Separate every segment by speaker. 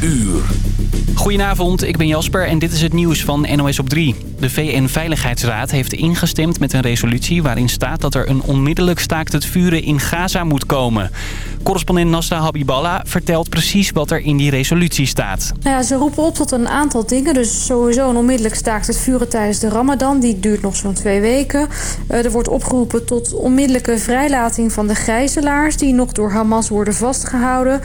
Speaker 1: uur.
Speaker 2: Goedenavond, ik ben Jasper en dit is het nieuws van NOS op 3. De VN-veiligheidsraad heeft ingestemd met een resolutie waarin staat dat er een onmiddellijk staakt het vuren in Gaza moet komen. Correspondent Nasra Habiballah vertelt precies wat er in die resolutie staat.
Speaker 3: Nou ze roepen op tot een aantal dingen. Dus sowieso een onmiddellijk staakt het vuren tijdens de ramadan. Die duurt nog zo'n twee weken. Uh, er wordt opgeroepen tot onmiddellijke vrijlating van de gijzelaars... die nog door Hamas worden vastgehouden.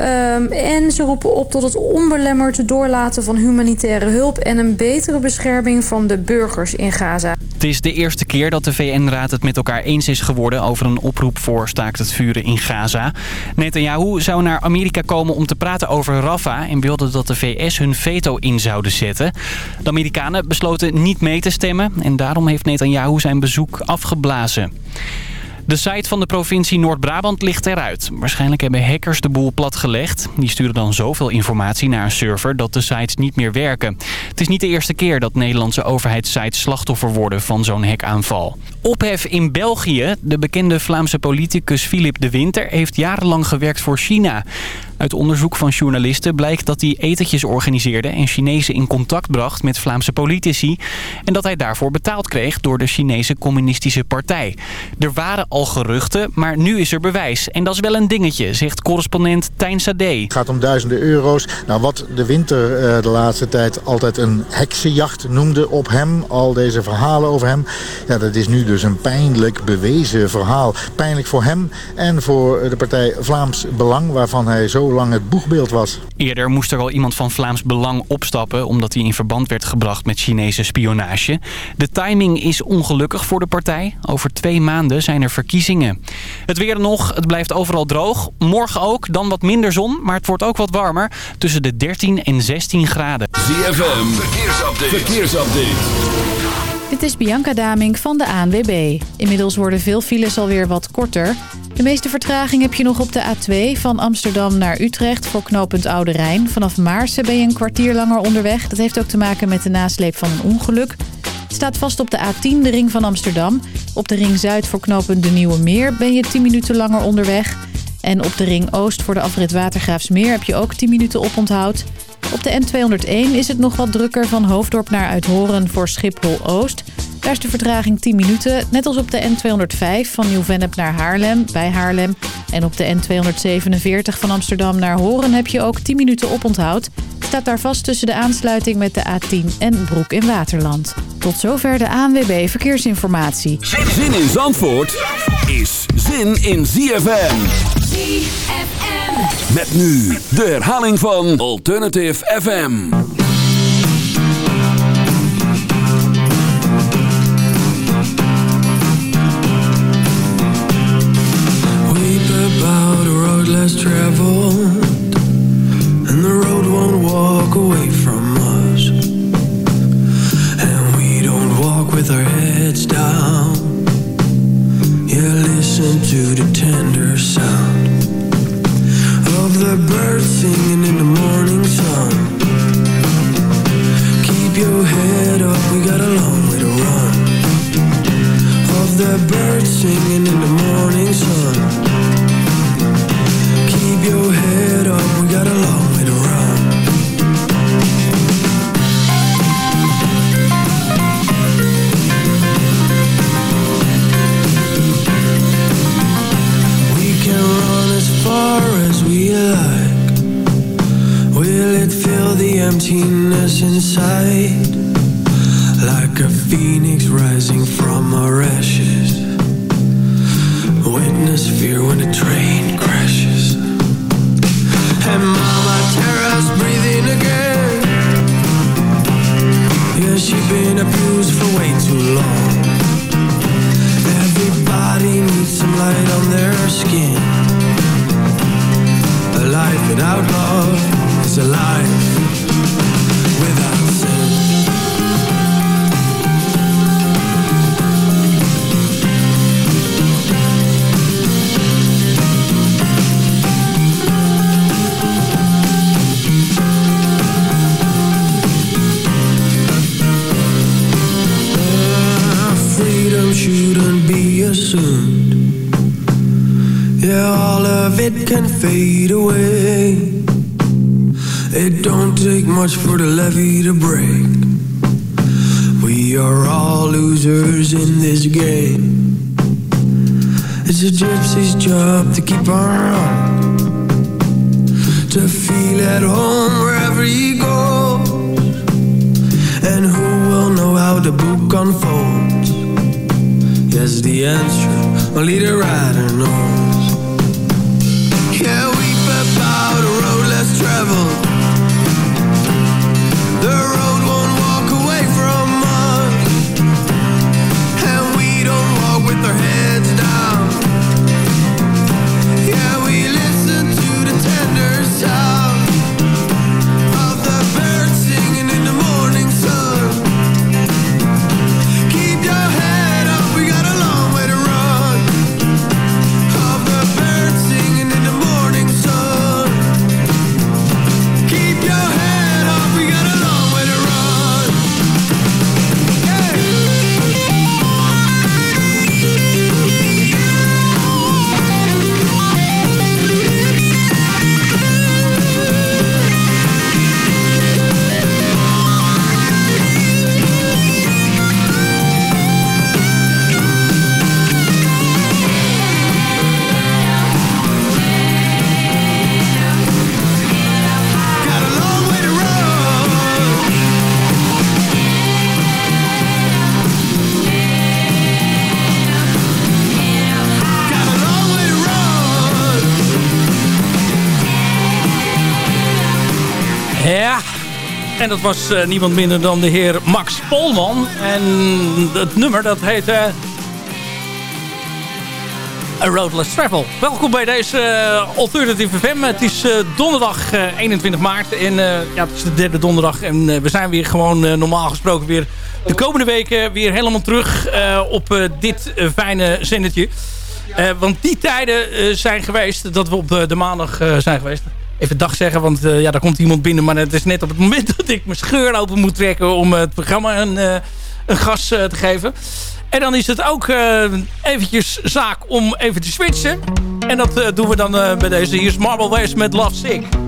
Speaker 3: Um, en ze roepen op tot het onbelemmerd doorlaten van humanitaire hulp... en een betere bescherming van de burgers in Gaza.
Speaker 2: Het is de eerste keer dat de VN-raad het met elkaar eens is geworden... over een oproep voor staakt het vuren in Gaza. Netanyahu zou naar Amerika komen om te praten over Rafah... en wilde dat de VS hun veto in zouden zetten. De Amerikanen besloten niet mee te stemmen... en daarom heeft Netanyahu zijn bezoek afgeblazen. De site van de provincie Noord-Brabant ligt eruit. Waarschijnlijk hebben hackers de boel platgelegd. Die sturen dan zoveel informatie naar een server dat de sites niet meer werken. Het is niet de eerste keer dat Nederlandse overheidssites slachtoffer worden van zo'n hackaanval. Ophef in België. De bekende Vlaamse politicus Philip de Winter heeft jarenlang gewerkt voor China. Uit onderzoek van journalisten blijkt dat hij etentjes organiseerde en Chinezen in contact bracht met Vlaamse politici. En dat hij daarvoor betaald kreeg door de Chinese communistische partij. Er waren al geruchten, maar nu is er bewijs. En dat is wel een dingetje, zegt correspondent Tijn Sade.
Speaker 4: Het gaat om duizenden euro's. Nou, wat de winter uh, de laatste tijd altijd een heksenjacht noemde op hem. Al deze verhalen over hem. Ja, dat is nu dus een pijnlijk bewezen verhaal. Pijnlijk voor hem en voor de partij Vlaams Belang, waarvan hij zo lang het boegbeeld was.
Speaker 2: Eerder moest er al iemand van Vlaams Belang opstappen... omdat hij in verband werd gebracht met Chinese spionage. De timing is ongelukkig voor de partij. Over twee maanden zijn er verkiezingen. Het weer nog, het blijft overal droog. Morgen ook, dan wat minder zon, maar het wordt ook wat warmer. Tussen de 13 en 16 graden.
Speaker 1: ZFM, verkeersupdate. verkeersupdate.
Speaker 5: Dit is Bianca Daming van de ANWB. Inmiddels worden veel files alweer wat korter. De meeste vertraging heb je nog op de A2 van Amsterdam naar Utrecht voor knooppunt Oude Rijn. Vanaf Maarsen ben je een kwartier langer onderweg. Dat heeft ook te maken met de nasleep van een ongeluk. Het staat vast op de A10, de ring van Amsterdam. Op de ring Zuid voor knooppunt De Nieuwe Meer ben je 10 minuten langer onderweg. En op de ring Oost voor de afrit Watergraafsmeer heb je ook 10 minuten oponthoud. Op de N201 is het nog wat drukker van Hoofddorp naar Uithoren voor Schiphol-Oost. Daar is de vertraging 10 minuten, net als op de N205 van Nieuw-Vennep naar Haarlem, bij Haarlem. En op de N247 van Amsterdam naar Horen heb je ook 10 minuten oponthoud. Staat daar vast tussen de aansluiting met de A10 en Broek in Waterland. Tot zover de ANWB Verkeersinformatie.
Speaker 1: Zin in Zandvoort is zin in ZFM.
Speaker 6: ZFM.
Speaker 1: Met nu de herhaling van Alternative FM.
Speaker 7: En dat was eh, niemand minder dan de heer Max Polman. En het nummer dat heet... Eh, A Roadless Travel. Welkom bij deze uh, Alternative FM. Het is donderdag 21 maart en ja, het is de derde donderdag. En we zijn weer gewoon normaal gesproken weer de komende weken weer helemaal terug op dit fijne zinnetje. want die tijden zijn geweest dat we op de maandag zijn geweest even dag zeggen. Want uh, ja, daar komt iemand binnen. Maar het is net op het moment dat ik mijn scheur open moet trekken... om eh, het programma een, eh, een gas te geven. En dan is het ook eventjes zaak om even te switchen. En dat doen we dan bij deze. Hier is Marble Waves met Love Sick.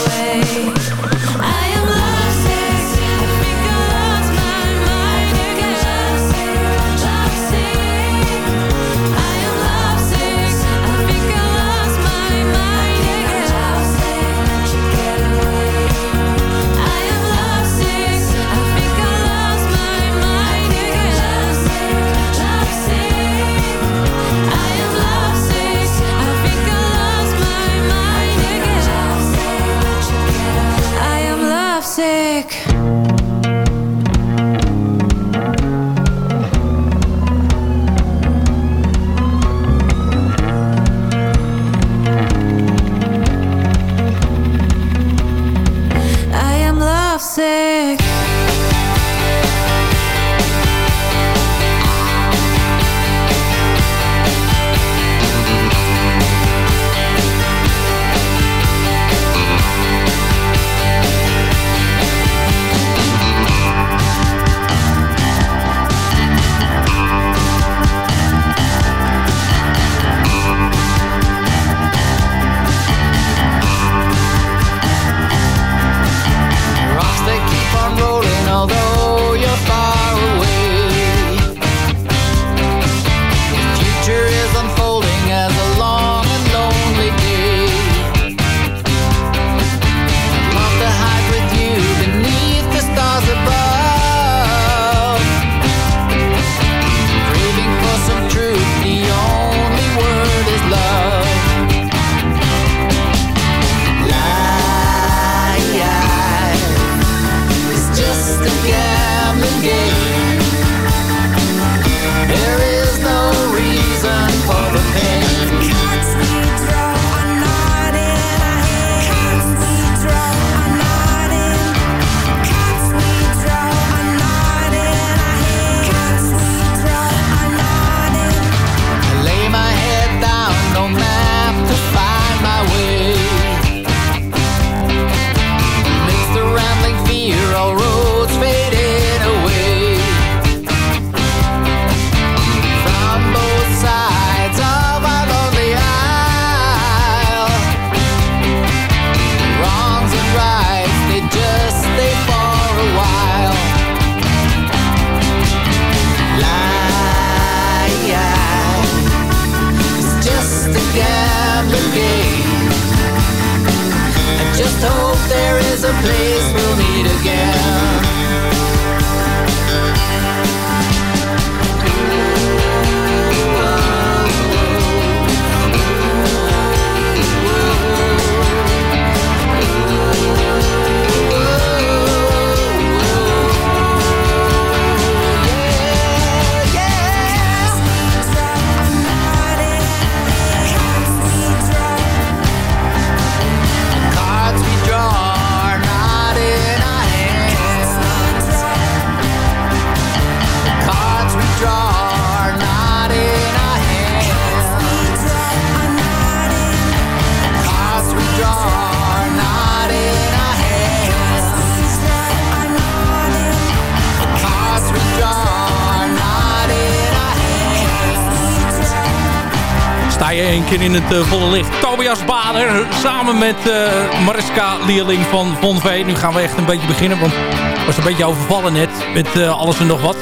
Speaker 8: in
Speaker 6: het eh, volle licht. Tobias Bader samen met eh, Mariska Leerling van Von V. Nu gaan we echt een beetje beginnen, want ik was een beetje overvallen net met eh, alles en nog wat.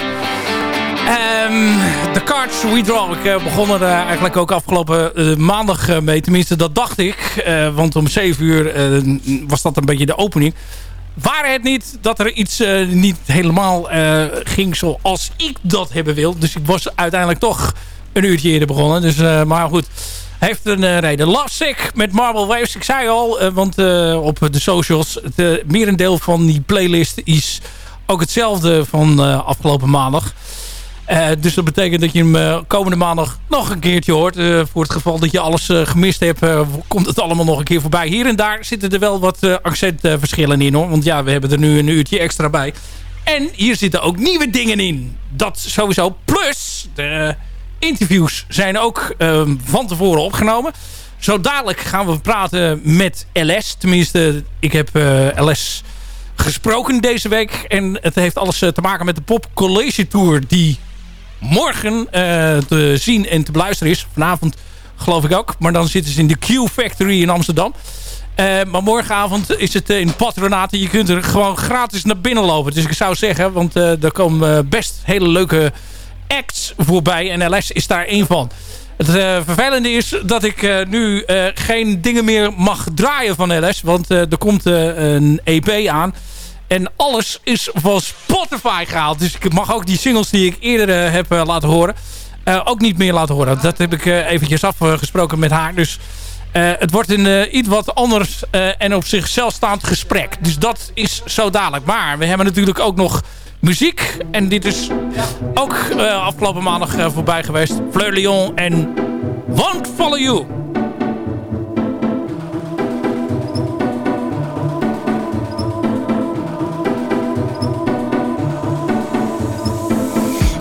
Speaker 6: Ehm, De Cards We Draw. Ik begon er eigenlijk ook afgelopen maandag mee. Tenminste, dat dacht ik. Want om 7 uur was dat een beetje de opening. Waar het niet dat er iets niet helemaal ging zoals ik dat hebben wil. Dus ik was uiteindelijk toch een uurtje eerder begonnen. Dus, maar goed, heeft een eh, reden. Love met Marble Waves. Ik zei al, eh, want eh, op de socials... het merendeel van die playlist is ook hetzelfde van afgelopen maandag. Dus dat betekent dat je hem komende maandag nog een keertje hoort. Voor het geval dat je alles gemist hebt, komt het allemaal nog een keer voorbij. Hier en daar zitten er wel wat accentverschillen in hoor. Want ja, we hebben er nu een uurtje extra bij. En hier zitten ook nieuwe dingen in. Dat sowieso. Plus, de interviews zijn ook ehm, van tevoren opgenomen. Zo dadelijk gaan we praten met LS. Tenminste, ik heb eh, LS gesproken deze week. En het heeft alles eh, te maken met de Pop College Tour... die morgen eh, te zien en te beluisteren is. Vanavond geloof ik ook. Maar dan zitten ze in de Q Factory in Amsterdam. Maar morgenavond is het in Patronaat. En je kunt er gewoon gratis naar binnen lopen. Dus ik zou zeggen, want eh er komen best hele leuke acts voorbij. En LS is daar één van. Het eh, vervelende is dat ik eh, nu eh, geen dingen meer mag draaien van LS. Want er komt een EP aan. En alles is van Spotify gehaald. Dus ik mag ook die singles die ik eerder heb laten horen... ook niet meer laten horen. Dat heb ik eventjes afgesproken met haar. Dus het wordt een iets wat anders en op zichzelf staand gesprek. Dus dat is zo dadelijk. Maar we hebben natuurlijk ook nog muziek. En dit is ook eh, afgelopen maandag eh, voorbij geweest. Fleur Lyon en Won't Follow You.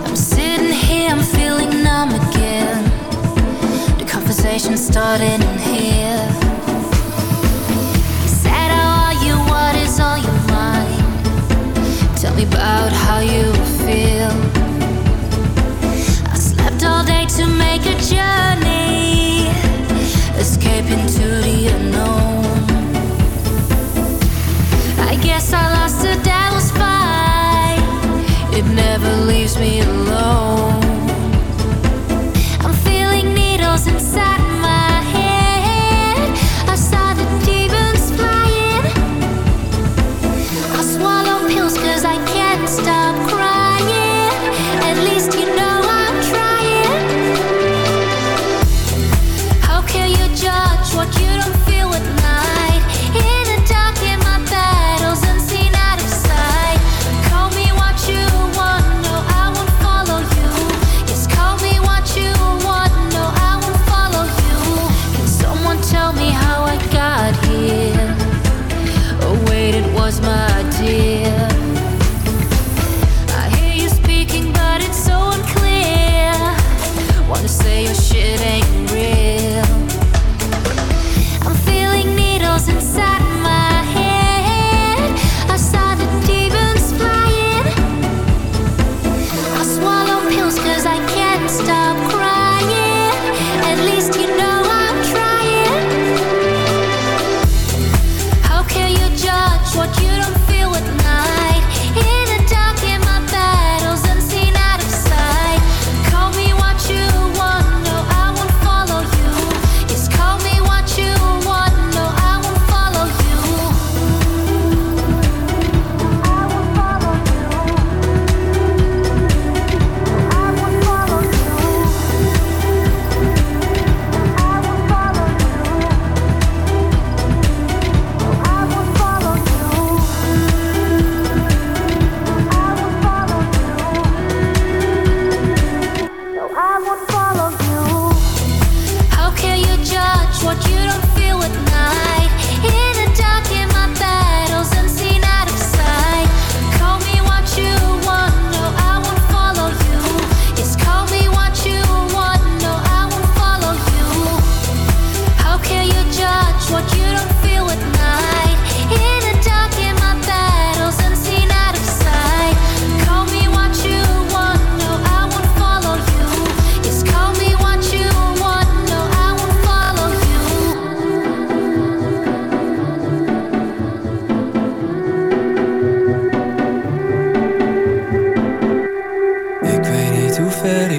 Speaker 9: I'm sitting here, I'm feeling numb again. The conversation started in here. Tell me about how you feel. I slept all day to make a journey, escaping to the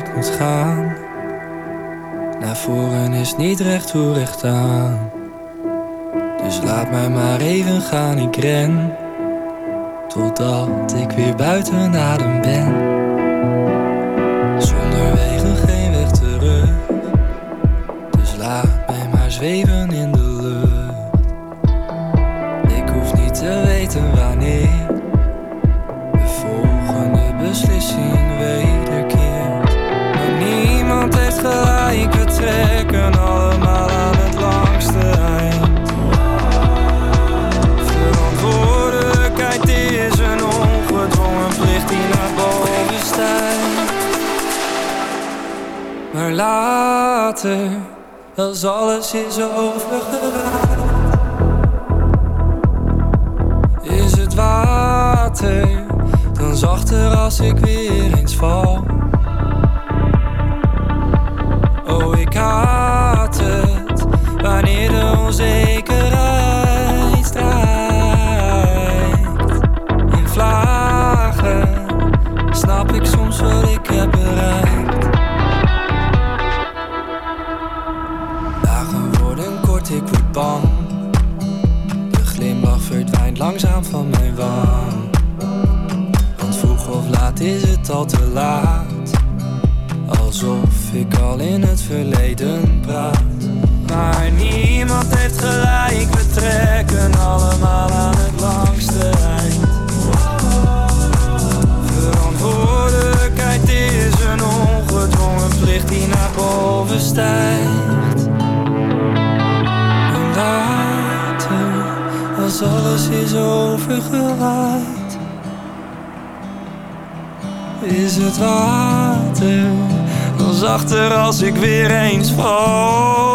Speaker 10: ik gaan. Naar voren is niet recht hoe recht aan. Dus laat mij maar even gaan, ik ren. Totdat ik weer buiten adem ben. Zonder wegen geen weg terug. Dus laat mij maar zweven in de later, als alles is overgeraakt, is het water dan zachter als ik weer eens val. Oh, ik haat het wanneer de onzekerheid al te laat. Alsof ik al in het verleden praat. Maar niemand heeft gelijk, we trekken allemaal aan het langste eind. Verantwoordelijkheid is een ongedwongen plicht die naar boven stijgt. En later, als alles is overgewaaid, is het water dan zachter als ik weer eens val.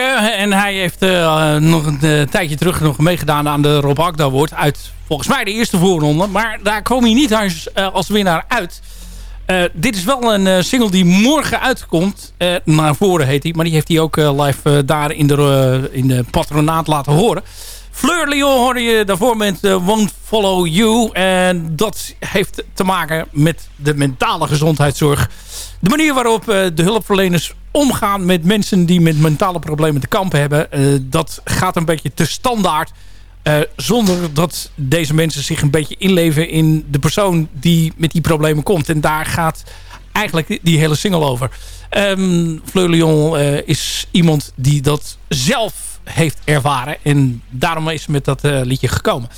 Speaker 6: En hij heeft eh, nog een eh, tijdje terug nog meegedaan aan de Rob Akda Award. Uit volgens mij de eerste voorronde. Maar daar kwam hij niet als, eh, als winnaar uit. Dit is wel een single die morgen uitkomt. Naar voren heet hij. Maar die heeft hij ook live daar in de, in de patronaat laten horen. Fleur Lyon hoorde je daarvoor met eh, Won't Follow You. En dat heeft te maken met de mentale gezondheidszorg. De manier waarop eh, de hulpverleners omgaan met mensen die met mentale problemen te kampen hebben. eh, dat gaat een beetje te standaard. zonder dat deze mensen zich een beetje inleven in de persoon die met die problemen komt. En daar gaat eigenlijk die- hele single over. Ehm Fleur Lyon is iemand die dat zelf heeft ervaren. En daarom is ze met dat eh, liedje gekomen.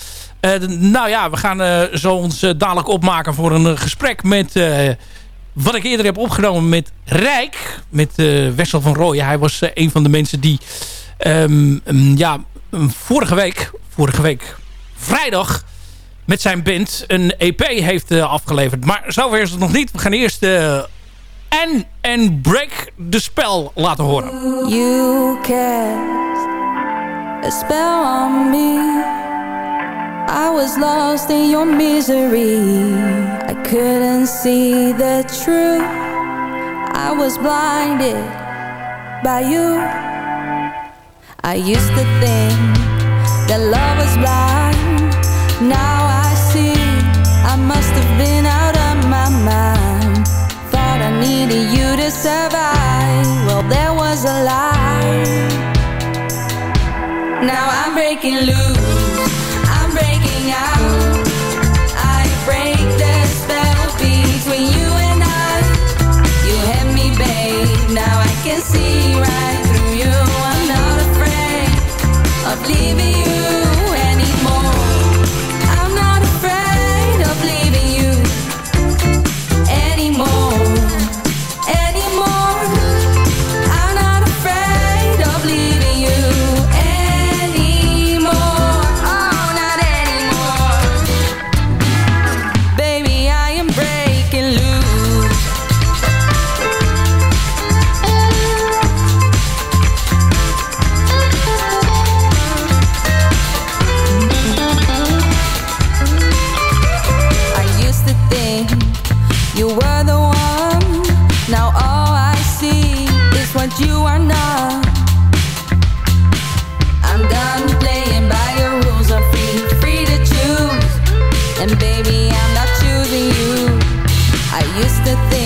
Speaker 6: Eh, nou ja, we gaan eh, zo ons dadelijk opmaken voor een gesprek met... wat ik eerder heb opgenomen met Rijk. Met Wessel van Rooyen. Hij was een van de mensen die... ehm, ja, vorige week... Vorige week vrijdag met zijn band een EP heeft afgeleverd. Maar zover is het nog niet. We gaan eerst en en Break the Spell laten horen.
Speaker 9: You a spell on me. I was lost in your misery. I couldn't see the truth. I was blinded by you. I used to think that love was blind. Now I see I must have been out of my mind. Thought I needed you to survive. Well, there was a lie. Now I'm breaking loose. I'm breaking out. I break the spell between you and I. You had me, babe. Now I can see right through you. I'm not afraid of leaving you And baby, I'm not choosing you.
Speaker 11: I used to think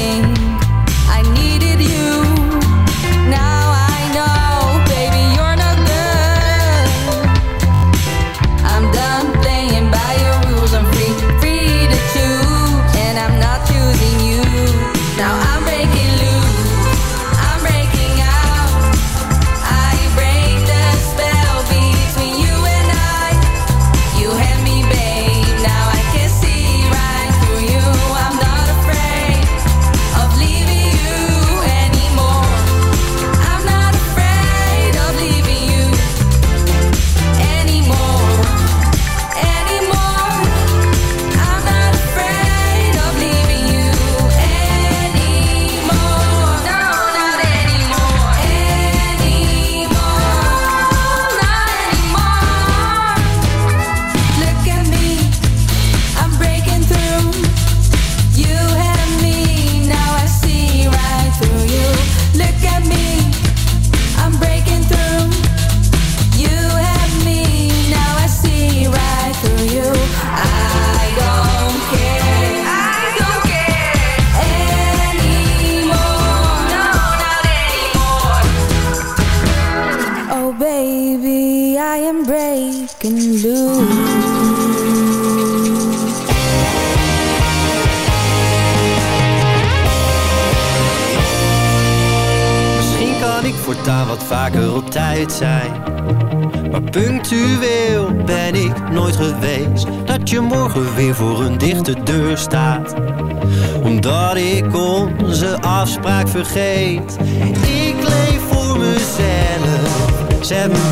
Speaker 11: seven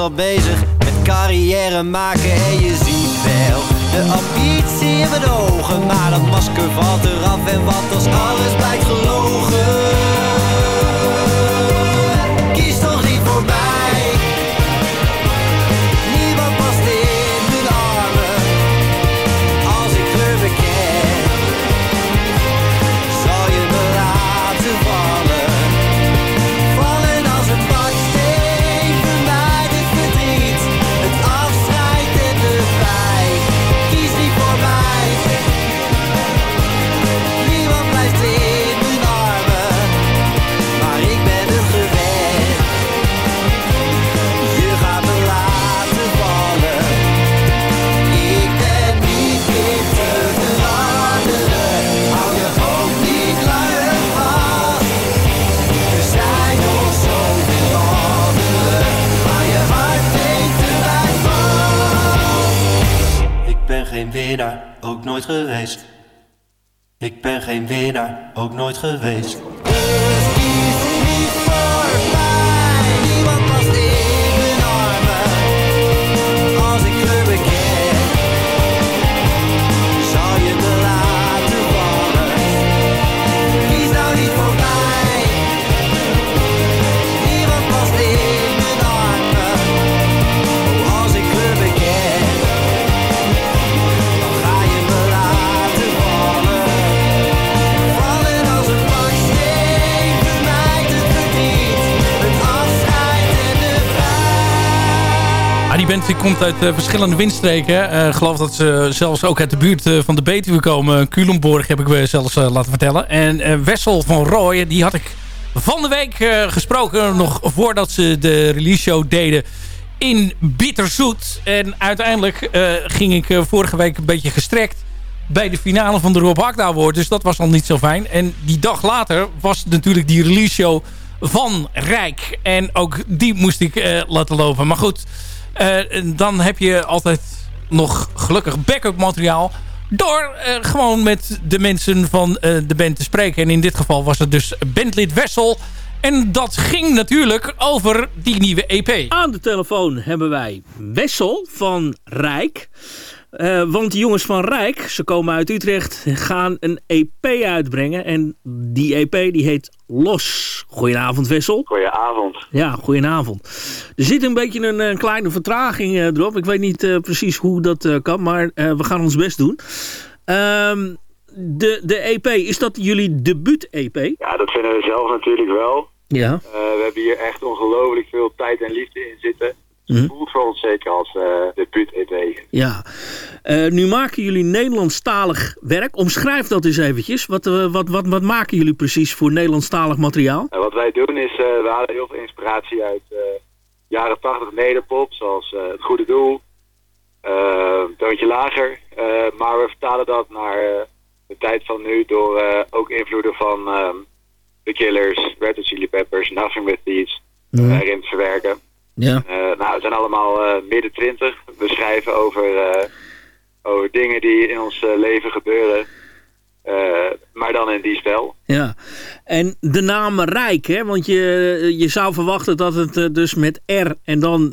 Speaker 11: al bezig met carrière maken en je ziet wel de ambitie in mijn ogen. Maar dat masker valt eraf en wat als alles blijkt gelogen. Winnaar, ook nooit geweest. Ik ben geen winnaar, ook nooit geweest.
Speaker 6: Band die komt uit eh, verschillende windstreken. Eh, geloof dat ze zelfs ook uit de buurt eh, van de Betuwe komen. Culemborg heb ik zelfs laten vertellen. En Wessel van Rooyen, die had ik van de week gesproken... nog voordat ze de release show deden in Bitterzoet. En uiteindelijk ging ik vorige week een beetje gestrekt... bij de finale van de Rob Hakda Award. Dus dat was al niet zo fijn. En die dag later was natuurlijk die release show van Rijk. En ook die moest ik laten lopen. Maar goed... Eh, en dan heb je altijd nog gelukkig backup materiaal. Door eh, gewoon met de mensen van eh, de band te spreken. En in dit geval was het dus bandlid Wessel. En dat ging natuurlijk over die nieuwe EP.
Speaker 12: Aan de telefoon hebben wij Wessel van Rijk. Eh, want de jongens van Rijk, ze komen uit Utrecht, gaan een EP uitbrengen. En die EP die heet Los. Goedenavond Wessel.
Speaker 13: Goedenavond.
Speaker 12: Ja, goedenavond. Er zit een beetje een, eh, kleine vertraging eh, erop. Ik weet niet precies hoe dat kan, maar we gaan ons best doen. Ehm, de, de EP, is dat jullie debuut-EP?
Speaker 13: Ja, dat vinden we zelf natuurlijk wel.
Speaker 12: Ja.
Speaker 13: We hebben hier echt ongelooflijk veel tijd en liefde in zitten. Voelt voor ons zeker als eh debuut-EP.
Speaker 12: Ja. Eh, nu maken jullie Nederlandstalig werk. Omschrijf dat eens eventjes. Wat, eh, wat, wat, wat maken jullie precies voor Nederlandstalig materiaal?
Speaker 13: Wat wij doen is, we halen heel veel inspiratie uit jaren 80 nederpop, zoals Het Goede Doel, Toontje Lager. Maar we vertalen dat naar de tijd van nu door ook invloeden van ehm, The Killers, Red Hot Chili Peppers, Nothing But Thieves
Speaker 12: Mhm.
Speaker 13: erin te verwerken.
Speaker 12: Ja.
Speaker 13: Eh, nou, we zijn allemaal eh, midden twintig. We schrijven over, eh, over dingen die in ons leven gebeuren. Maar dan in die stijl.
Speaker 12: Ja, en de naam Rijk, hè? want je, je zou verwachten dat het dus met R en dan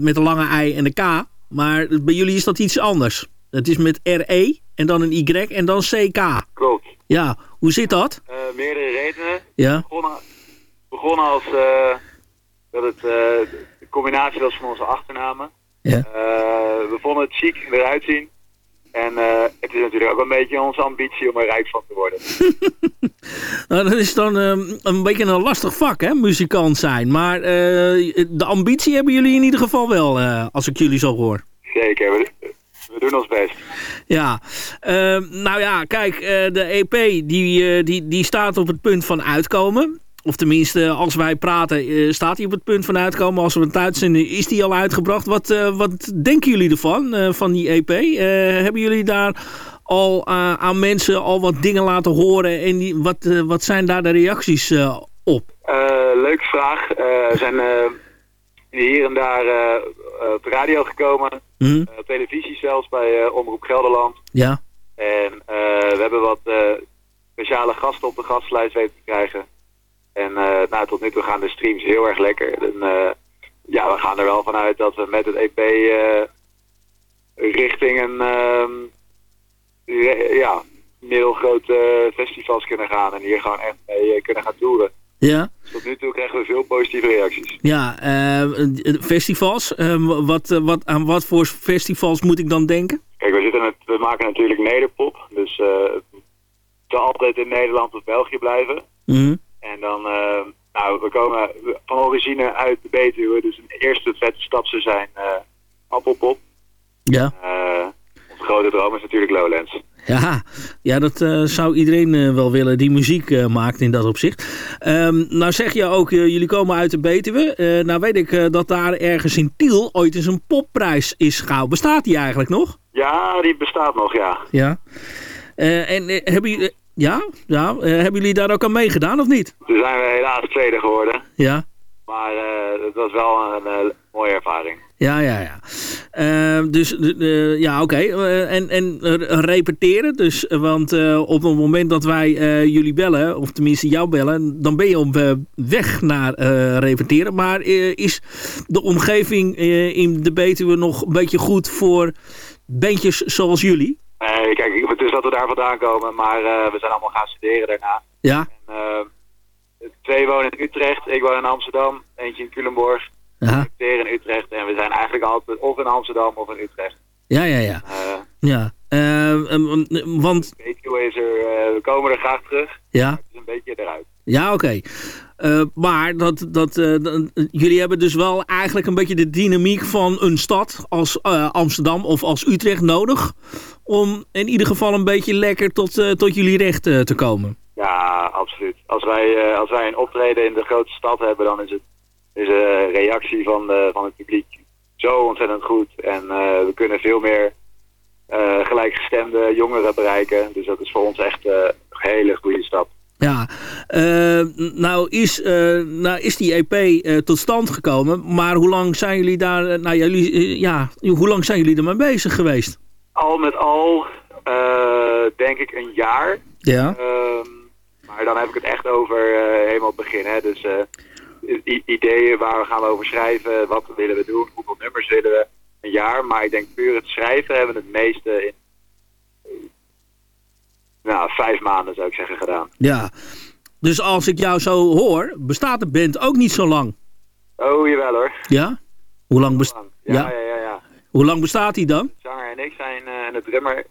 Speaker 12: met de lange I en de K. Maar bij jullie is dat iets anders. Het is met RE en dan een Y en dan CK.
Speaker 13: Klopt.
Speaker 12: Ja, hoe zit dat?
Speaker 13: Eh, meerdere redenen.
Speaker 12: Ja.
Speaker 13: Begonnen, begonnen als, dat het eh, de combinatie was van onze achternamen.
Speaker 12: Ja.
Speaker 13: Eh, we vonden het chic eruit zien. En eh, het is natuurlijk ook een beetje onze ambitie om er rijk van te worden.
Speaker 12: Nou, dat is dan ehm, een beetje een lastig vak, hè, muzikant zijn. Maar eh, de ambitie hebben jullie in ieder geval wel, als ik jullie zo hoor.
Speaker 13: Zeker, we, we doen ons best.
Speaker 12: Ja, Ehm, nou ja, kijk, de EP die, die, die staat op het punt van uitkomen. Of tenminste, als wij praten, eh, staat hij op het punt van uitkomen. Als we het uitzenden, is die al uitgebracht. Wat, eh, wat denken jullie ervan, eh, van die EP? Hebben jullie daar al aan mensen al wat dingen laten horen? En die, wat, wat zijn daar de reacties op?
Speaker 13: Leuke vraag. We zijn hier en daar op de radio gekomen.
Speaker 12: Hm?
Speaker 13: Eh, op televisie zelfs bij Omroep Gelderland.
Speaker 12: Ja,
Speaker 13: En we hebben wat speciale gasten op de gastlijst weten te krijgen. En eh, nou, tot nu toe gaan de streams heel erg lekker. En, eh, ja, we gaan er wel vanuit dat we met het EP eh, richting een ehm, ja, middelgrote festivals kunnen gaan. En hier gewoon echt mee kunnen gaan toeren.
Speaker 12: ja.
Speaker 13: Tot nu toe krijgen we veel positieve reacties.
Speaker 12: Ja, festivals. Wat, wat, aan wat voor festivals moet ik dan denken?
Speaker 13: Kijk, we, zitten met, we maken natuurlijk nederpop. Dus het zal altijd in Nederland of België blijven.
Speaker 12: Mhm.
Speaker 13: En dan, eh, nou, we komen van origine uit de Betuwe. Dus een eerste vette stap zou zijn eh Appelpop.
Speaker 12: Ja.
Speaker 13: Onze grote droom is natuurlijk Lowlands.
Speaker 12: Ja, ja dat zou iedereen wel willen die muziek maakt in dat opzicht. Ehm, nou zeg je ook, jullie komen uit de Betuwe. Nou weet ik dat daar ergens in Tiel ooit eens een popprijs is gehouden. Bestaat die eigenlijk nog?
Speaker 13: Ja, die bestaat nog, ja.
Speaker 12: Ja. En hebben jullie... ja, ja eh, hebben jullie daar ook aan meegedaan of niet?
Speaker 13: Toen zijn we helaas tweede geworden.
Speaker 12: Ja.
Speaker 13: Maar eh het was wel een eh, mooie ervaring.
Speaker 12: Ja, ja, ja. Dus, ja, oké. En en repeteren. Dus, want op het moment dat wij jullie bellen, of tenminste jou bellen, dan ben je op weg naar repeteren. Maar is de omgeving in de Betuwe nog een beetje goed voor bandjes zoals jullie?
Speaker 13: Nee, kijk, is dat we daar vandaan komen. Maar eh, we zijn allemaal gaan studeren daarna.
Speaker 12: Ja.
Speaker 13: En, eh, twee wonen in Utrecht, ik woon in Amsterdam, eentje in Culemborg.
Speaker 12: Ja.
Speaker 13: Ik studeren in Utrecht en we zijn eigenlijk altijd of in Amsterdam of in Utrecht.
Speaker 12: Ja, ja, ja.
Speaker 13: Eh
Speaker 12: ja. Ehm, ehm, want,
Speaker 13: is er, we komen er graag terug.
Speaker 12: ja.
Speaker 13: Het is een beetje eruit.
Speaker 12: Ja, oké. Eh, maar dat, dat, eh, jullie hebben dus wel eigenlijk een beetje de dynamiek van een stad als eh, Amsterdam of als Utrecht nodig. Om in ieder geval een beetje lekker tot, tot jullie recht te komen.
Speaker 13: Ja, absoluut. Als wij, als wij een optreden in de grote stad hebben, dan is, het, is de reactie van, van het publiek zo ontzettend goed. En we kunnen veel meer gelijkgestemde jongeren bereiken. Dus dat is voor ons echt een hele goede stap.
Speaker 12: Ja, eh, nou, is, eh, nou is die EP eh, tot stand gekomen. Maar hoe lang zijn jullie daar, nou jullie, ja, hoe lang zijn jullie ermee bezig geweest?
Speaker 13: Al met al denk ik een jaar.
Speaker 12: Ja.
Speaker 13: Ehm, maar dan heb ik het echt over helemaal het begin. Hè? Dus ideeën waar we gaan over schrijven, wat willen we doen, hoeveel nummers willen we. Een jaar, maar ik denk puur het schrijven hebben we het meeste in nou, vijf maanden zou ik zeggen gedaan.
Speaker 12: Ja. Dus als ik jou zo hoor, bestaat de band ook niet zo lang.
Speaker 13: Oh, jawel hoor.
Speaker 12: Ja? Hoe lang, best
Speaker 13: Ja,
Speaker 12: ja.
Speaker 13: ja, ja. ja.
Speaker 12: Hoe lang bestaat die dan?
Speaker 13: Zanger en ik zijn eh, en de drummer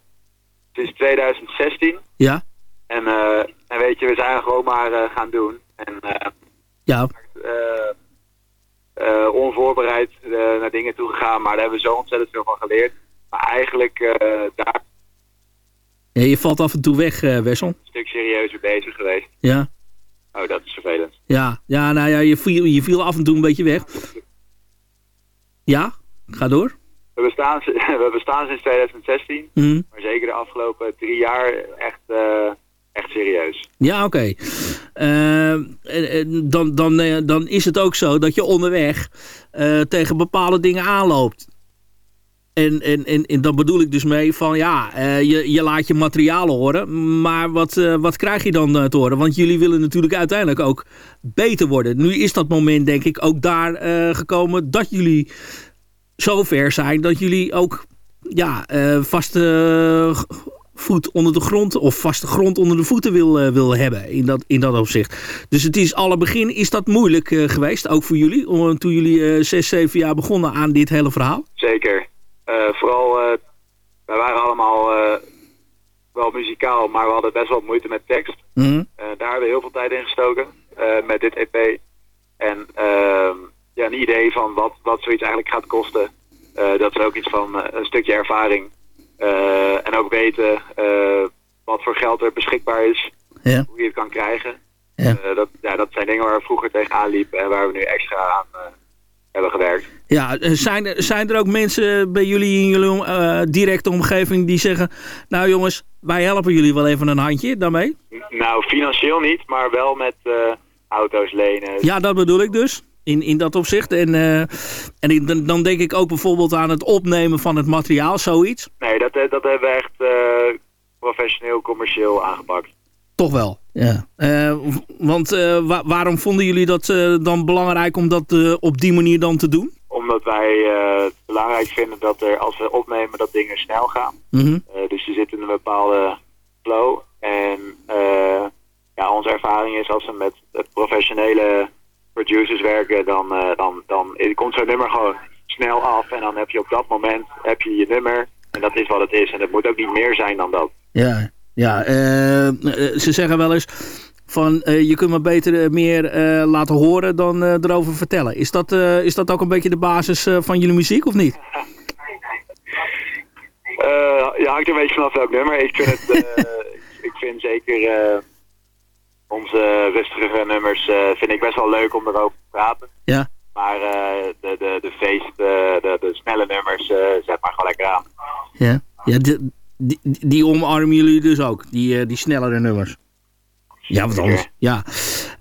Speaker 13: sinds 2016.
Speaker 12: Ja.
Speaker 13: En, eh, en weet je, we zijn gewoon maar eh, gaan doen. En
Speaker 12: Ja.
Speaker 13: onvoorbereid naar dingen toe gegaan, maar daar hebben we zo ontzettend veel van geleerd. Maar eigenlijk daar
Speaker 12: ja je valt af en toe weg, eh, Wessel.
Speaker 13: een stuk serieuzer bezig geweest.
Speaker 12: Ja.
Speaker 13: Oh, dat is vervelend.
Speaker 12: Ja. Ja, nou ja, je viel, je viel af en toe een beetje weg. Ja? Ga door.
Speaker 13: We bestaan, we bestaan sinds 2016,
Speaker 12: Mhm.
Speaker 13: maar zeker de afgelopen drie jaar echt, eh, echt serieus.
Speaker 12: Ja, oké. Eh, dan, dan, dan is het ook zo dat je onderweg tegen bepaalde dingen aanloopt. En, en, en, dan bedoel ik dus mee van ja, eh, je, je laat je materialen horen. Maar wat, eh, wat krijg je dan eh, te horen? Want jullie willen natuurlijk uiteindelijk ook beter worden. Nu is dat moment denk ik ook daar gekomen dat jullie zo ver zijn dat jullie ook ja, vaste voet onder de grond of vaste grond onder de voeten wil, wil hebben in dat, in dat opzicht. Dus het is alle begin is dat moeilijk geweest, ook voor jullie, om, toen jullie zes, zeven jaar begonnen aan dit hele verhaal?
Speaker 13: Zeker. Eh, vooral, eh, wij waren allemaal eh, wel muzikaal, maar we hadden best wel moeite met tekst.
Speaker 12: Mhm.
Speaker 13: Daar hebben we heel veel tijd in gestoken met dit EP. En ehm, ja, een idee van wat, wat zoiets eigenlijk gaat kosten. Dat is ook iets van een stukje ervaring. En ook weten wat voor geld er beschikbaar is.
Speaker 12: Ja.
Speaker 13: Hoe je het kan krijgen.
Speaker 12: Ja.
Speaker 13: Dat, ja, dat zijn dingen waar we vroeger tegenaan liepen en waar we nu extra aan hebben gewerkt.
Speaker 12: Ja, eh, zijn er, zijn er ook mensen bij jullie in jullie eh, directe omgeving die zeggen... Nou jongens, wij helpen jullie wel even een handje daarmee?
Speaker 13: Nou, financieel niet, maar wel met eh, auto's lenen.
Speaker 12: Ja, dat bedoel ik dus. In, in dat opzicht. En, en ik- dan, dan denk ik ook bijvoorbeeld aan het opnemen van het materiaal, zoiets.
Speaker 13: Nee, dat, dat hebben we echt professioneel, commercieel aangepakt.
Speaker 12: Toch wel. Ja. Eh, want eh, wa- waarom vonden jullie dat eh, dan belangrijk om dat eh, op die manier dan te doen?
Speaker 13: Omdat wij eh, het belangrijk vinden dat er, als we opnemen, dat dingen snel gaan.
Speaker 12: Mhm.
Speaker 13: Eh, dus je zit in een bepaalde flow. En eh, ja, onze ervaring is als we met professionele producers werken, dan, eh, dan, dan komt zo'n nummer gewoon snel af. En dan heb je op dat moment heb je, je nummer. En dat is wat het is. En het moet ook niet meer zijn dan dat.
Speaker 12: Ja, ja eh, eh, ze zeggen wel eens van eh, je kunt maar beter meer laten horen dan erover vertellen. Is dat, is dat ook een beetje de basis van jullie muziek of niet?
Speaker 13: Ja, hangt er een beetje vanaf welk nummer. Ik vind, het, ik vind zeker onze rustigere nummers vind ik best wel leuk om erover te praten.
Speaker 12: Ja.
Speaker 13: Maar de, de, de feest, de, de snelle nummers, zet maar gewoon lekker aan.
Speaker 12: Ja, ja die, omarmen jullie dus ook, die, eh, die snellere nummers. Ja, wat anders. Ja.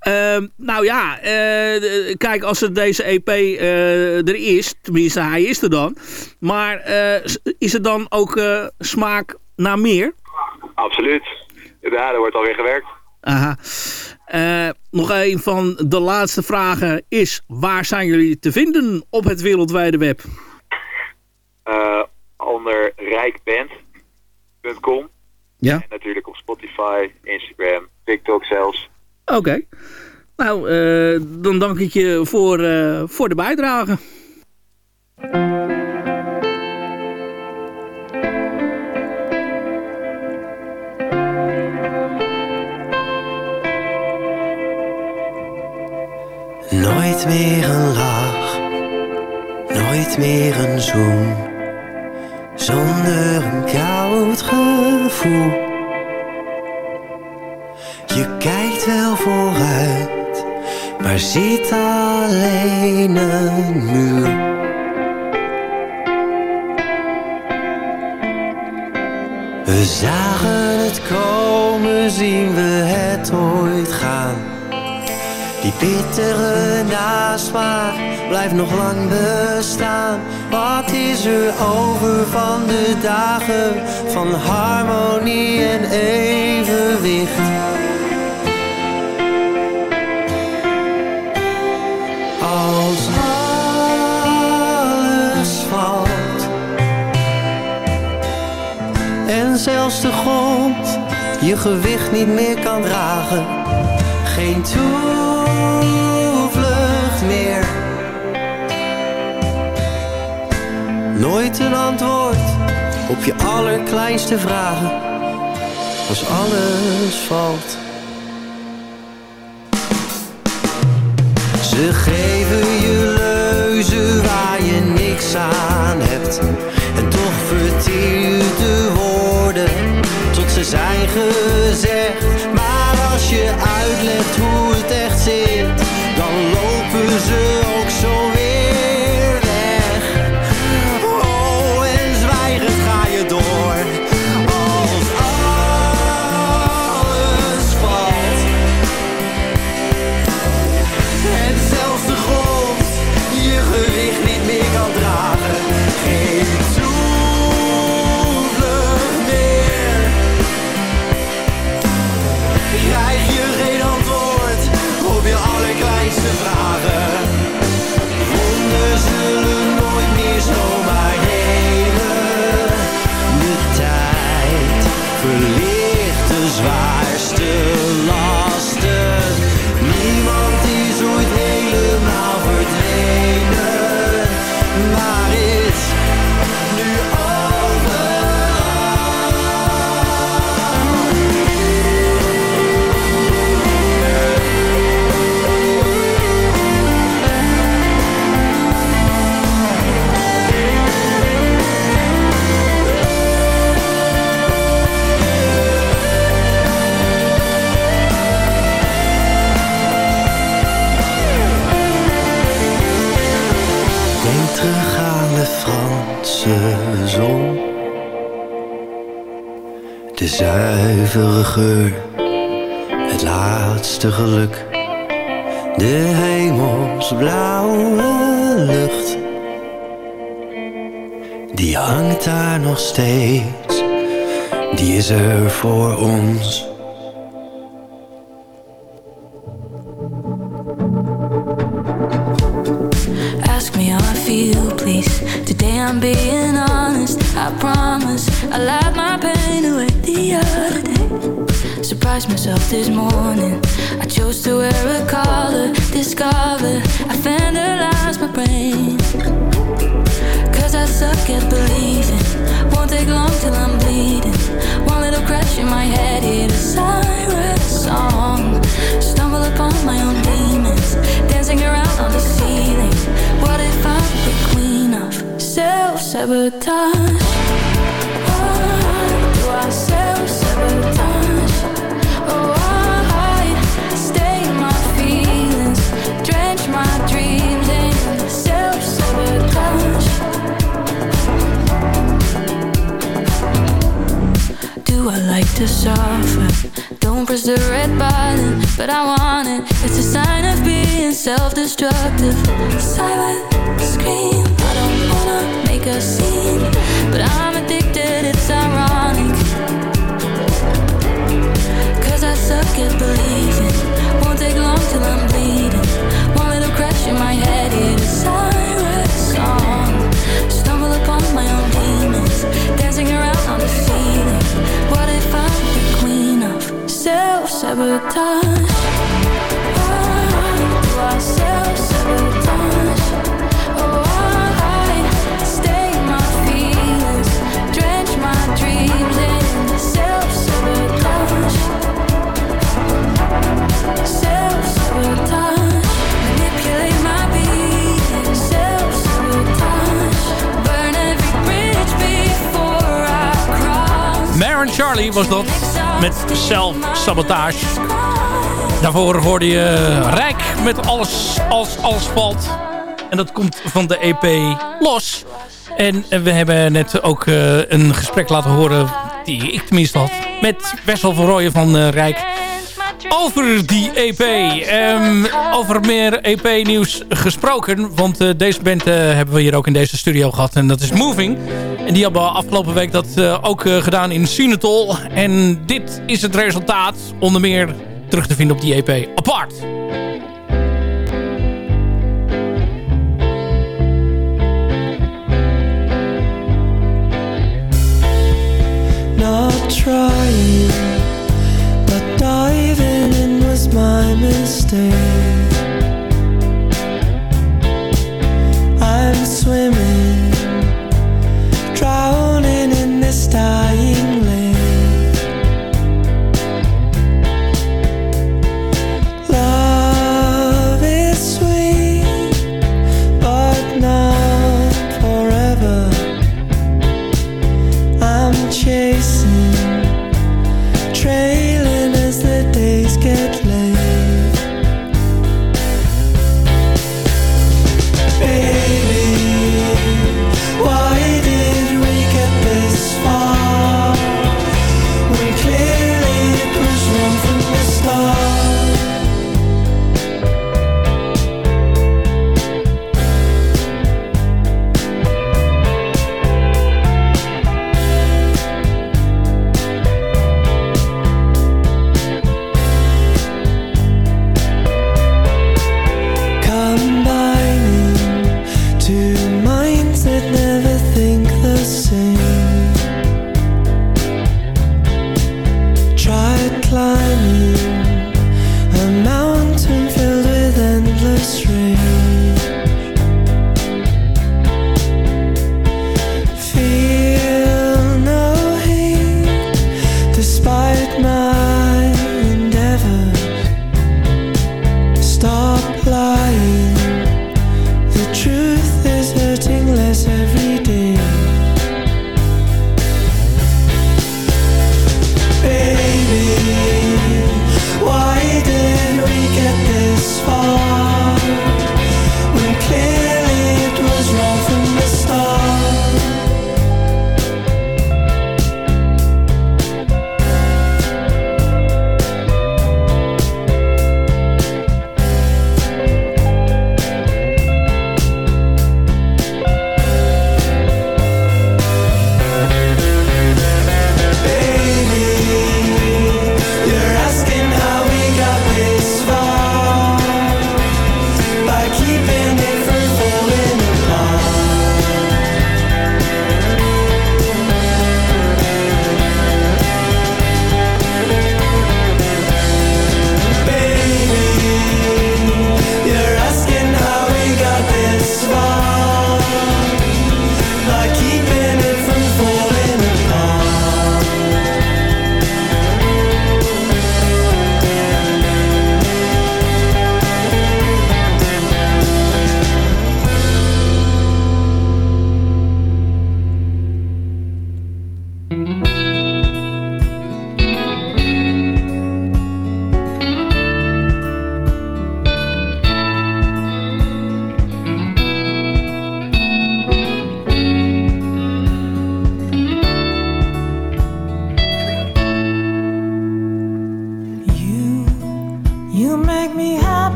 Speaker 12: Ehm, nou ja, eh, kijk, als er deze EP eh, er is, tenminste hij is er dan. Maar is er dan ook smaak naar meer?
Speaker 13: Absoluut. Ja, er wordt alweer gewerkt.
Speaker 12: Aha. Nog een van de laatste vragen is, waar zijn jullie te vinden op het wereldwijde web?
Speaker 13: Onder
Speaker 12: Ja.
Speaker 13: En natuurlijk op Spotify, Instagram, TikTok zelfs.
Speaker 12: Oké. Nou, eh, dan dank ik je voor, eh, voor de bijdrage.
Speaker 11: Nooit meer een lach, nooit meer een zoen, zonder een koud gevoel. Je kijkt wel vooruit, maar ziet alleen een muur. We zagen het komen, zien we het ooit gaan. Die bittere nasmaak blijft nog lang bestaan. Wat is er over van de dagen van harmonie en evenwicht? Als alles valt en zelfs de grond je gewicht niet meer kan dragen geen toevlucht Nooit een antwoord op je allerkleinste vragen. Als alles valt. Ze geven je leuzen waar je niks aan hebt. En toch verteer je de woorden tot ze zijn gezegd. Maar als je uitlegt hoe het echt zit, dan lopen ze ook het laatste geluk. De hemelsblauwe lucht, die hangt daar nog steeds. Die is er voor ons.
Speaker 9: This morning. I chose to wear a collar. Discovered I vandalized my brain. Cause I suck at believing. Won't take long till I'm bleeding. One little crash in my head, hit a siren song. Stumble upon my own demons. Dancing around on the ceiling. What if I'm the queen of self Press the red button, but I want it. It's a sign of being self-destructive. Silent scream. I don't wanna make a scene, but I'm addicted. It's ironic.
Speaker 6: Was dat met zelfsabotage. Daarvoor hoorde je Rijk met alles als asfalt. En dat komt van de EP Los. En we hebben net ook eh, een gesprek laten horen, die ik tenminste had, met Wessel van Rooyen van eh, Rijk. Over die EP. Ehm, over meer EP-nieuws gesproken. Want eh, deze band eh, hebben we hier ook in deze studio gehad. En dat is Moving. En die hebben afgelopen week dat eh, ook gedaan in Sinatol. En dit is het resultaat. Onder meer terug te vinden op die EP. Apart.
Speaker 14: Not trying, my mistake. I'm swimming, drowning in this dying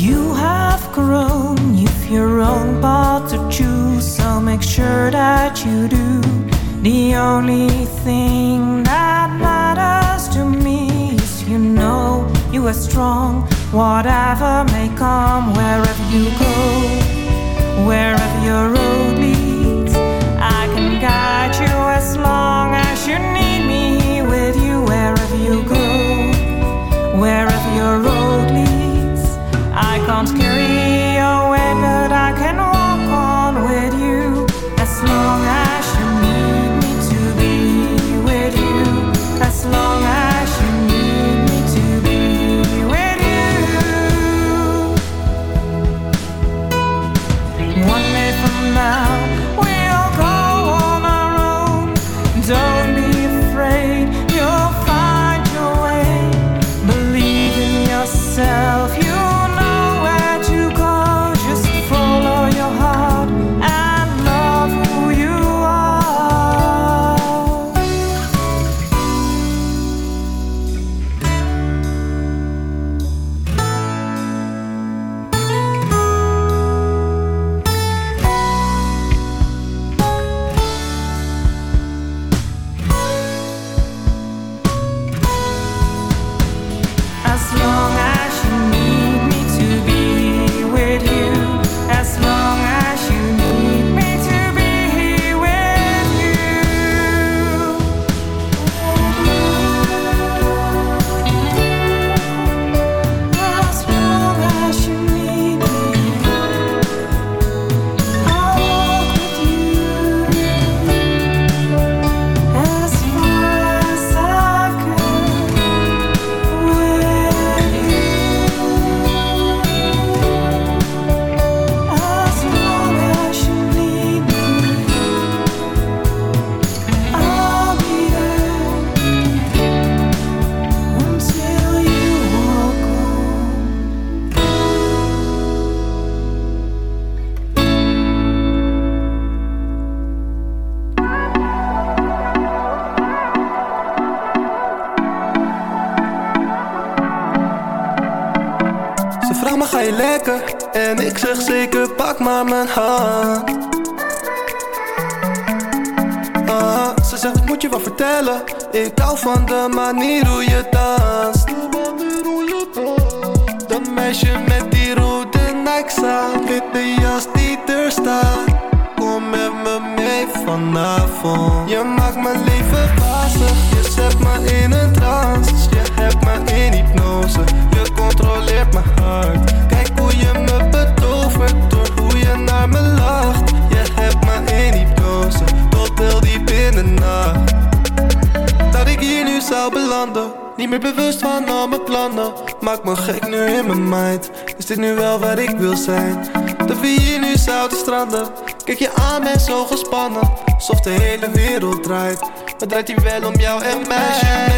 Speaker 15: You have grown, you've your own path to choose, so make sure that you do. The only thing that matters to me is you know you are strong, whatever may come, wherever you go, wherever your road leads. I can guide you as long as you need me with you, wherever you go, wherever your road can't carry away, but I can walk on with you. As long as you need me to be with you, as long as
Speaker 16: I'm mijn hart. zijn. De vier nu zoute stranden. Kijk je aan, ben zo gespannen. Alsof de hele wereld draait. Maar draait die wel om jou en mij?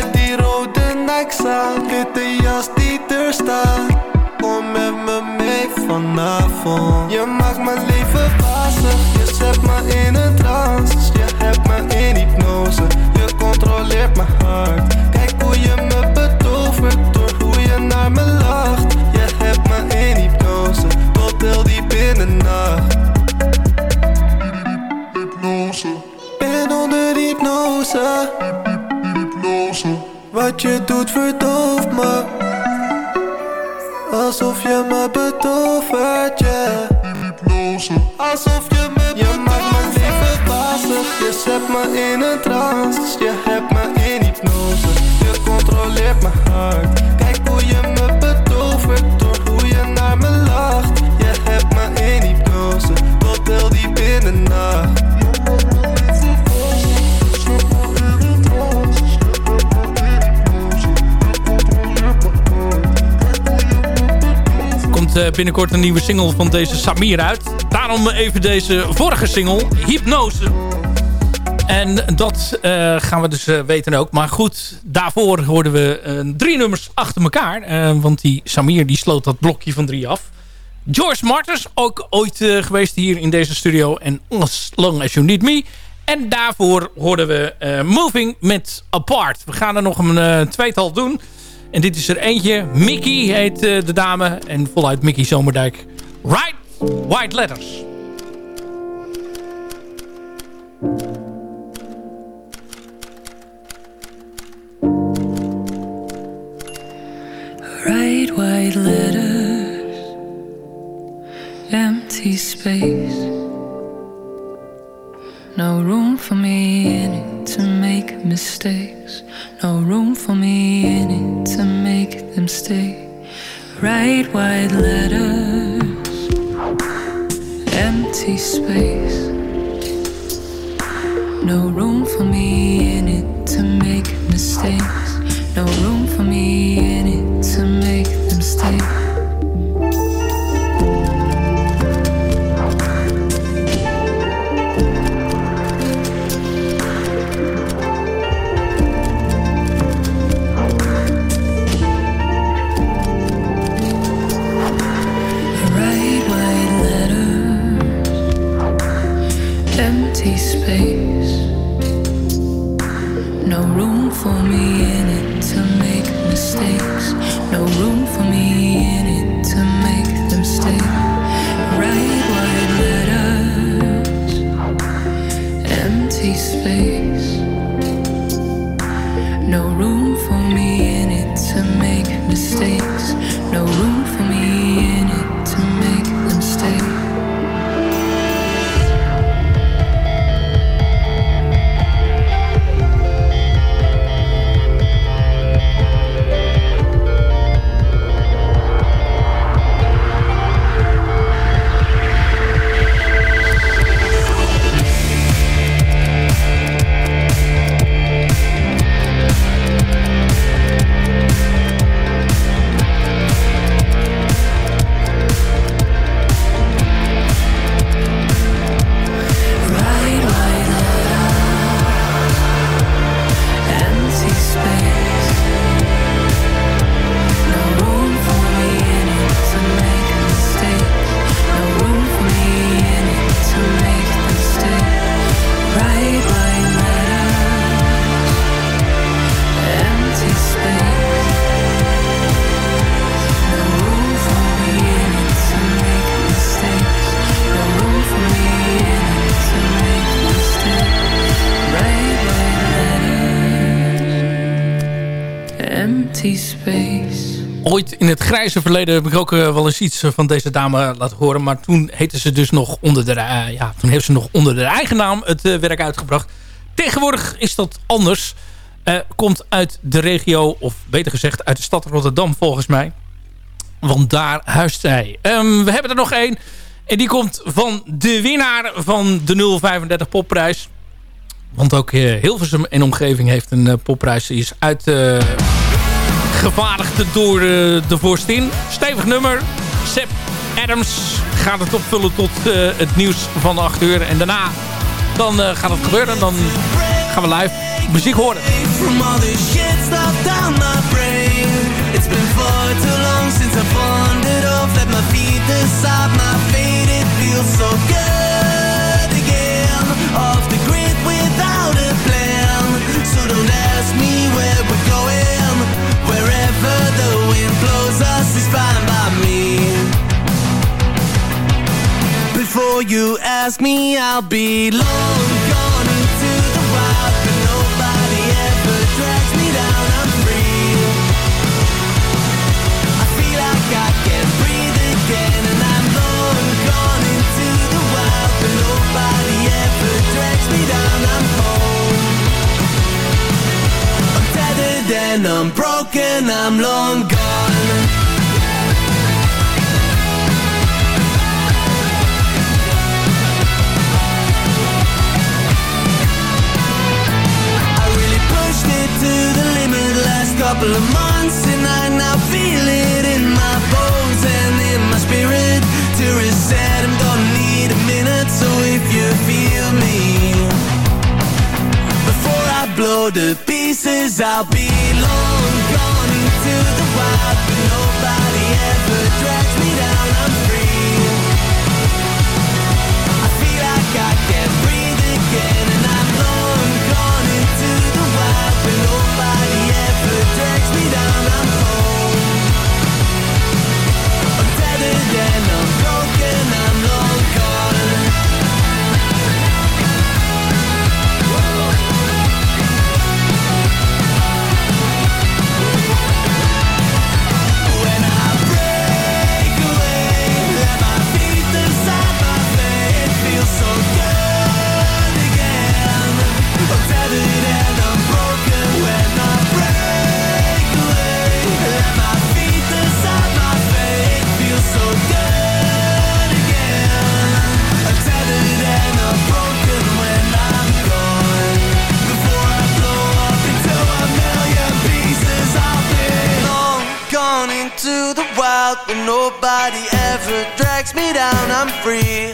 Speaker 16: wat je doet verdooft me. Alsof je me betovert, yeah. Hypnose Alsof je me Je maakt mijn leven wazig. Je zet me in een trance. Je hebt me in hypnose. Je controleert mijn hart. Kijk hoe je me betovert Door hoe je naar me lacht. Je hebt me in hypnose. Tot heel diep in de nacht?
Speaker 6: Komt eh, binnenkort een nieuwe single van deze Samir uit. Daarom even deze vorige single, Hypnose. En dat eh, gaan we dus eh, weten ook. Maar goed, daarvoor hoorden we drie nummers achter elkaar. Want die Samir die sloot dat blokje van drie af. George Martens, ook ooit geweest hier in deze studio. En As Long As You Need Me. En daarvoor hoorden we Moving met Apart. We gaan er nog een tweetal doen. En dit is er eentje. Mickey heet eh, de dame. En voluit Mickey Zomerdijk. Right White Letters.
Speaker 7: Write white letters, empty space. No room for me it to make mistakes. No room for me in it to make them stay. Write white letters, empty space. No room for me in it to make mistakes.
Speaker 6: Ooit in het grijze verleden heb ik ook eh, wel eens iets eh, van deze dame laten horen. Maar toen heette ze dus nog onder de, eh, ja, toen heeft ze nog onder de eigen naam het werk uitgebracht. Tegenwoordig is dat anders. Komt uit de regio, of beter gezegd uit de stad Rotterdam volgens mij. Want daar huist zij. Ehm, we hebben er nog één. En die komt van de winnaar van de 035 popprijs. Want ook Hilversum en omgeving heeft een popprijs. Die is uit... gevaardigd door de vorstin. Stevig nummer. Seb Adams gaat het opvullen tot eh, het nieuws van 8 uur. En daarna dan eh, gaat het gebeuren. Dan gaan we live muziek horen.
Speaker 11: Before you ask me I'll be long gone into the wild But nobody ever drags me down. I'm free. I feel like I can breathe again And I'm long gone into the wild But nobody ever drags me down. I'm home I'm tethered and I'm broken. I'm long gone couple of months and I now feel it in my bones and in my spirit to reset. I'm gonna need a minute, so if you feel me, before I blow to pieces, I'll be lonely. Nobody ever drags me down. I'm free.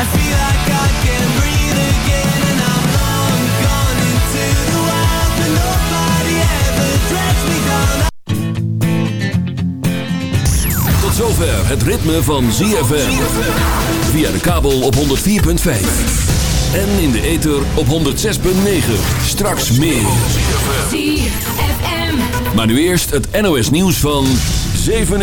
Speaker 11: I feel like I can breathe again, and I'm long gone into the wild nobody ever drags me down.
Speaker 17: Tot zover het ritme van ZFM. Via de kabel op 104.5. En in de ether op 106.9. Straks meer. Maar nu eerst het NOS nieuws van 7